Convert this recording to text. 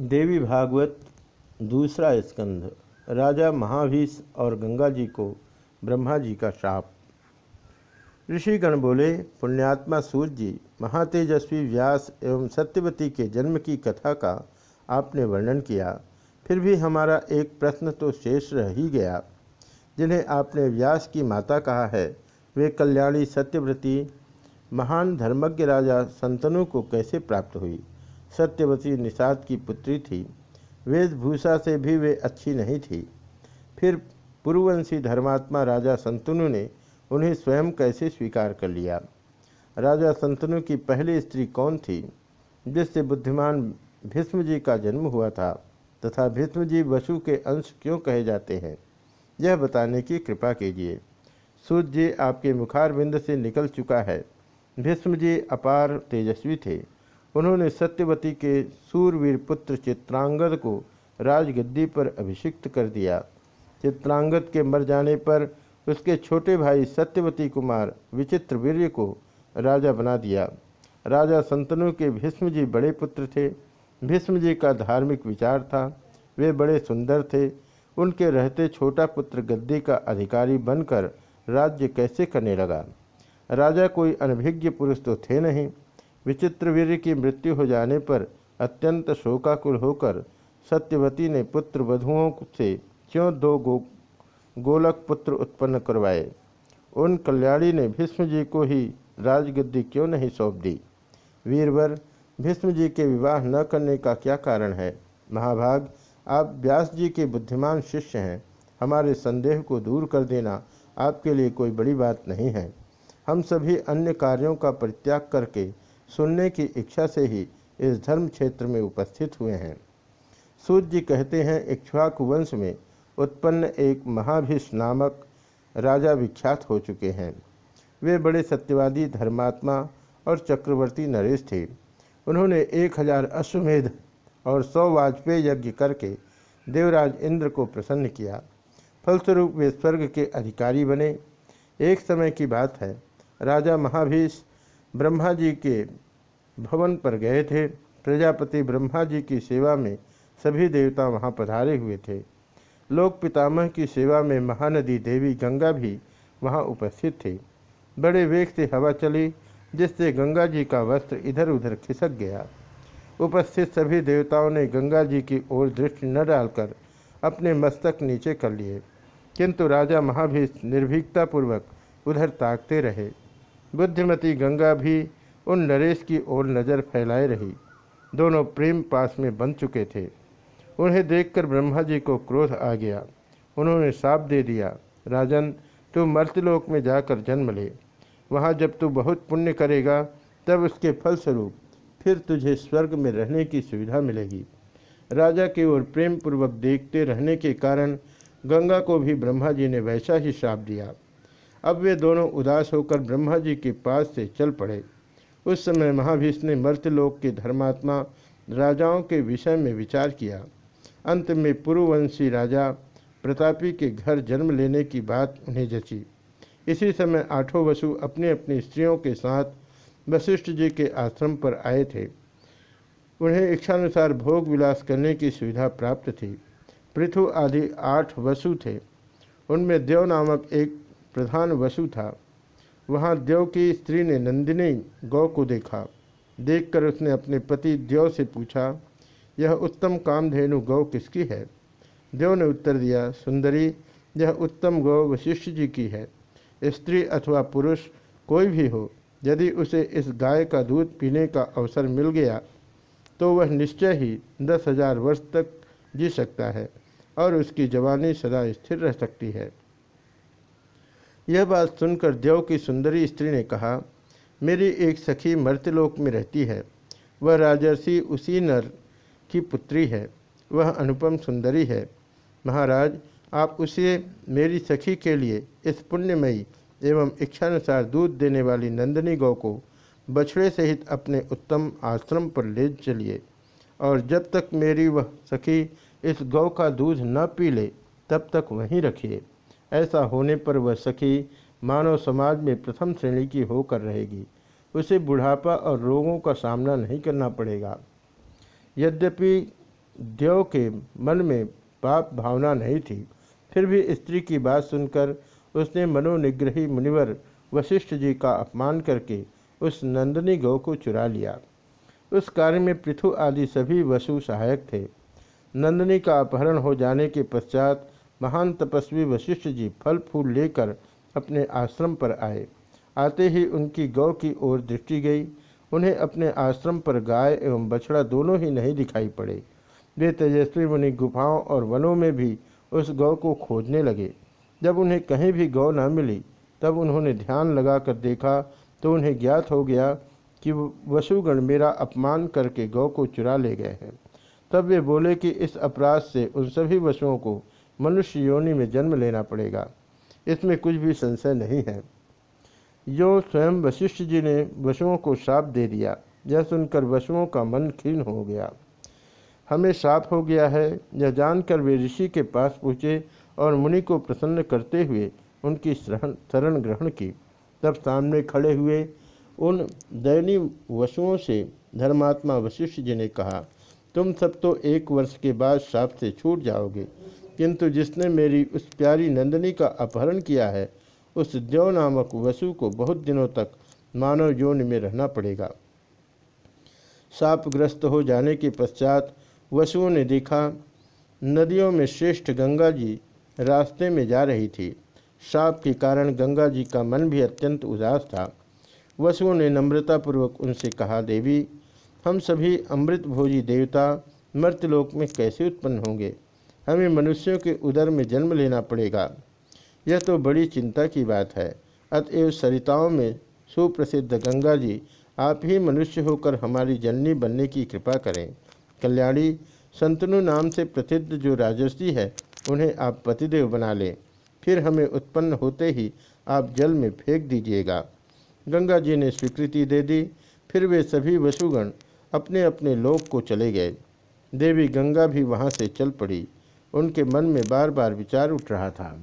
देवी भागवत, दूसरा स्कंध। राजा महाभीष और गंगा जी को ब्रह्मा जी का श्राप ऋषिगण बोले, पुण्यात्मा सूर्य जी, महातेजस्वी व्यास एवं सत्यवती के जन्म की कथा का आपने वर्णन किया। फिर भी हमारा एक प्रश्न तो शेष रह ही गया। जिन्हें आपने व्यास की माता कहा है, वे कल्याणी सत्यव्रती, महान धर्मज्ञ राजा संतनु को कैसे प्राप्त हुई? सत्यवती निषाद की पुत्री थी। वेशभूषा से भी वे अच्छी नहीं थी। फिर पूर्ववंशी धर्मात्मा राजा संतनु ने उन्हें स्वयं कैसे स्वीकार कर लिया? राजा संतनु की पहली स्त्री कौन थी, जिससे बुद्धिमान भीष्म जी का जन्म हुआ था, तथा भीष्म जी वसु के अंश क्यों कहे जाते हैं? यह बताने की कृपा कीजिए। सूर्य जी आपके मुखारबिंद से निकल चुका है। भीष्म जी अपार तेजस्वी थे। उन्होंने सत्यवती के सूरवीर पुत्र चित्रांगद को राजगद्दी पर अभिषिक्त कर दिया। चित्रांगद के मर जाने पर उसके छोटे भाई सत्यवती कुमार विचित्र वीर्य को राजा बना दिया। राजा संतनु के भीष्म जी बड़े पुत्र थे। भीष्म जी का धार्मिक विचार था। वे बड़े सुंदर थे। उनके रहते छोटा पुत्र गद्दी का अधिकारी बनकर राज्य कैसे करने लगा? राजा कोई अनभिज्ञ पुरुष तो थे नहीं। विचित्रवीर की मृत्यु हो जाने पर अत्यंत शोकाकुल होकर सत्यवती ने पुत्र वधुओं से क्यों दो गो, गोलक पुत्र उत्पन्न करवाए? उन कल्याणी ने भीष्म जी को ही राजगद्दी क्यों नहीं सौंप दी? वीरवर, भीष्म जी के विवाह न करने का क्या कारण है? महाभाग, आप व्यास जी के बुद्धिमान शिष्य हैं। हमारे संदेह को दूर कर देना आपके लिए कोई बड़ी बात नहीं है। हम सभी अन्य कार्यों का परित्याग करके सुनने की इच्छा से ही इस धर्म क्षेत्र में उपस्थित हुए हैं। सूर्य जी कहते हैं, इक्ष्वाकु वंश में उत्पन्न एक महाभीष नामक राजा विख्यात हो चुके हैं। वे बड़े सत्यवादी, धर्मात्मा और चक्रवर्ती नरेश थे। उन्होंने एक हज़ार अश्वमेध और सौ वाजपेयी यज्ञ करके देवराज इंद्र को प्रसन्न किया। फलस्वरूप वे स्वर्ग के अधिकारी बने। एक समय की बात है, राजा महाभीष ब्रह्मा जी के भवन पर गए थे। प्रजापति ब्रह्मा जी की सेवा में सभी देवता वहाँ पधारे हुए थे। लोक पितामह की सेवा में महानदी देवी गंगा भी वहाँ उपस्थित थी। बड़े वेग से हवा चली, जिससे गंगा जी का वस्त्र इधर उधर खिसक गया। उपस्थित सभी देवताओं ने गंगा जी की ओर दृष्टि न डालकर अपने मस्तक नीचे कर लिए, किंतु राजा महाभीष निर्भीकतापूर्वक उधर ताकते रहे। बुद्धिमती गंगा भी उन नरेश की ओर नज़र फैलाए रही। दोनों प्रेम पास में बन चुके थे। उन्हें देखकर ब्रह्मा जी को क्रोध आ गया। उन्होंने साप दे दिया, राजन, तू मर्तलोक में जाकर जन्म ले। वहाँ जब तू बहुत पुण्य करेगा, तब उसके फलस्वरूप फिर तुझे स्वर्ग में रहने की सुविधा मिलेगी राजा की ओर प्रेम पूर्वक देखते रहने के कारण गंगा को भी ब्रह्मा जी ने वैसा ही श्राप दिया। अब वे दोनों उदास होकर ब्रह्मा जी के पास से चल पड़े। उस समय महाभीष ने मर्त्यलोक के धर्मात्मा राजाओं के विषय में विचार किया। अंत में पुरुवंशी राजा प्रतापी के घर जन्म लेने की बात उन्हें जची। इसी समय आठों वसु अपने अपनी स्त्रियों के साथ वशिष्ठ जी के आश्रम पर आए थे। उन्हें इच्छानुसार भोग विलास करने की सुविधा प्राप्त थी। पृथु आदि आठ वसु थे। उनमें देव नामक एक प्रधान वसु था। वहाँ देव की स्त्री ने नंदिनी गौ को देखा। देखकर उसने अपने पति देव से पूछा, यह उत्तम कामधेनु गौ किसकी है? देव ने उत्तर दिया, सुंदरी, यह उत्तम गौ वशिष्ठ जी की है। स्त्री अथवा पुरुष कोई भी हो, यदि उसे इस गाय का दूध पीने का अवसर मिल गया तो वह निश्चय ही दस हज़ार वर्ष तक जी सकता है और उसकी जवानी सदा स्थिर रह सकती है। यह बात सुनकर देव की सुंदरी स्त्री ने कहा, मेरी एक सखी मर्त्यलोक में रहती है। वह राजर्षि उसी नर की पुत्री है। वह अनुपम सुंदरी है। महाराज, आप उसे मेरी सखी के लिए इस पुण्यमयी एवं इच्छानुसार दूध देने वाली नंदनी गौ को बछड़े सहित अपने उत्तम आश्रम पर ले चलिए। और जब तक मेरी वह सखी इस गौ का दूध न पी ले, तब तक वहीं रखिए। ऐसा होने पर वह सखी मानव समाज में प्रथम श्रेणी की होकर रहेगी। उसे बुढ़ापा और रोगों का सामना नहीं करना पड़ेगा। यद्यपि देव के मन में पाप भावना नहीं थी, फिर भी स्त्री की बात सुनकर उसने मनोनिग्रही मुनिवर वशिष्ठ जी का अपमान करके उस नंदनी गौ को चुरा लिया। उस कार्य में पृथु आदि सभी वसु सहायक थे। नंदनी का अपहरण हो जाने के पश्चात महान तपस्वी वशिष्ठ जी फल फूल लेकर अपने आश्रम पर आए। आते ही उनकी गौ की ओर दृष्टि गई। उन्हें अपने आश्रम पर गाय एवं बछड़ा दोनों ही नहीं दिखाई पड़े। वे तेजस्वी मुनि गुफाओं और वनों में भी उस गौ को खोजने लगे। जब उन्हें कहीं भी गौ न मिली, तब उन्होंने ध्यान लगाकर देखा तो उन्हें ज्ञात हो गया कि वसुगण मेरा अपमान करके गौ को चुरा ले गए हैं। तब वे बोले कि इस अपराध से उन सभी वसुओं को मनुष्य योनि में जन्म लेना पड़ेगा। इसमें कुछ भी संशय नहीं है। जो स्वयं वशिष्ठ जी ने वसुओं को श्राप दे दिया। यह सुनकर वसुओं का मन क्षीण हो गया। हमें श्राप हो गया है। यह जानकर वे ऋषि के पास पूछे और मुनि को प्रसन्न करते हुए उनकी शरण ग्रहण की। तब सामने खड़े हुए उन दैनी वसुओं से धर्मात्मा वशिष्ठ जी ने कहा, तुम सब तो एक वर्ष के बाद श्राप से छूट जाओगे। किंतु जिसने मेरी उस प्यारी नंदनी का अपहरण किया है, उस देव नामक वसु को बहुत दिनों तक मानव योनि में रहना पड़ेगा। सापग्रस्त हो जाने के पश्चात वसुओं ने देखा, नदियों में श्रेष्ठ गंगा जी रास्ते में जा रही थी। साप के कारण गंगा जी का मन भी अत्यंत उदास था। वसुओं ने नम्रतापूर्वक उनसे कहा, देवी, हम सभी अमृत भोजी देवता मृतलोक में कैसे उत्पन्न होंगे? हमें मनुष्यों के उदर में जन्म लेना पड़ेगा। यह तो बड़ी चिंता की बात है। अतएव सरिताओं में सुप्रसिद्ध गंगा जी, आप ही मनुष्य होकर हमारी जननी बनने की कृपा करें। कल्याणी, संतनु नाम से प्रसिद्ध जो राजस्वी है, उन्हें आप पतिदेव बना लें। फिर हमें उत्पन्न होते ही आप जल में फेंक दीजिएगा। गंगा जी ने स्वीकृति दे दी, फिर वे सभी वसुगण अपने अपने लोक को चले गए। देवी गंगा भी वहाँ से चल पड़ी। उनके मन में बार बार विचार उठ रहा था।